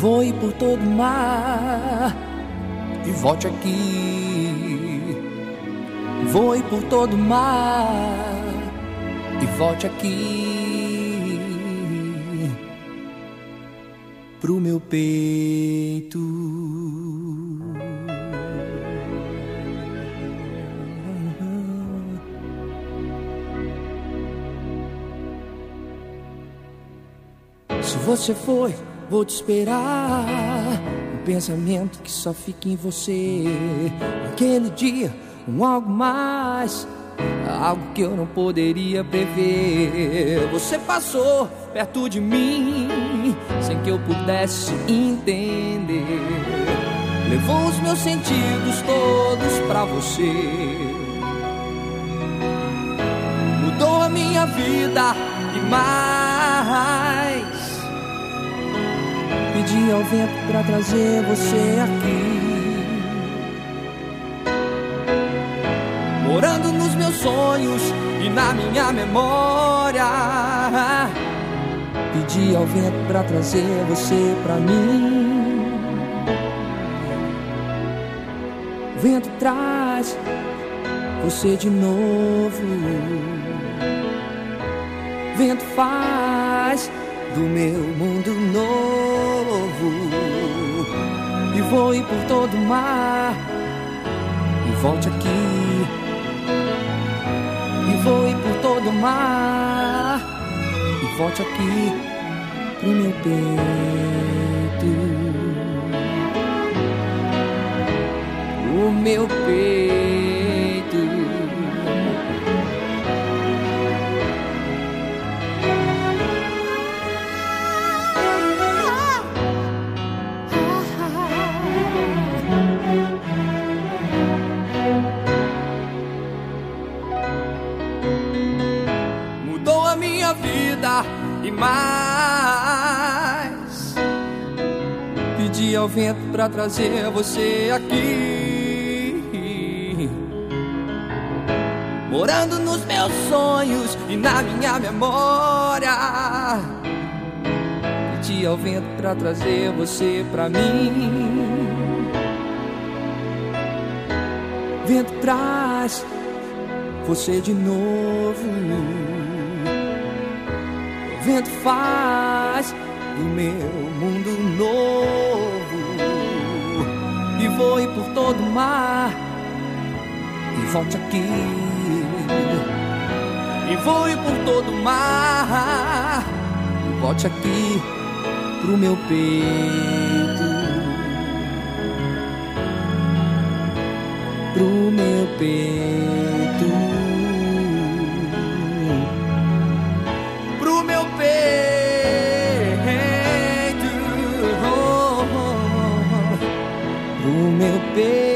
voe por todo o mar e volte aqui. Voe por todo o mar e volte aqui pro meu peito. Se você foi, vou te esperar. Um pensamento que só fica em você. Aquele dia, um algo mais. Algo que eu não poderia prever. Você passou perto de mim, sem que eu pudesse entender. Levou os meus sentidos todos pra você. Mudou a minha vida e mais. Pedi ao vento pra trazer você aqui. Morando nos meus sonhos e na minha memória. Pedi ao vento pra trazer você pra mim. O vento traz você de novo. O vento faz do meu mundo novo. E voe por todo o mar. E volte aqui. E voe por todo o mar. E volte aqui pro meu peito. O meu peito. Vida e mais. Pedi ao vento pra trazer você aqui. Morando nos meus sonhos e na minha memória. Pedi ao vento pra trazer você pra mim. Vento traz você de novo. Vento faz do meu mundo novo e voe por todo o mar e volte aqui. E voe por todo o mar e volte aqui pro meu peito. Pro meu peito. Peito.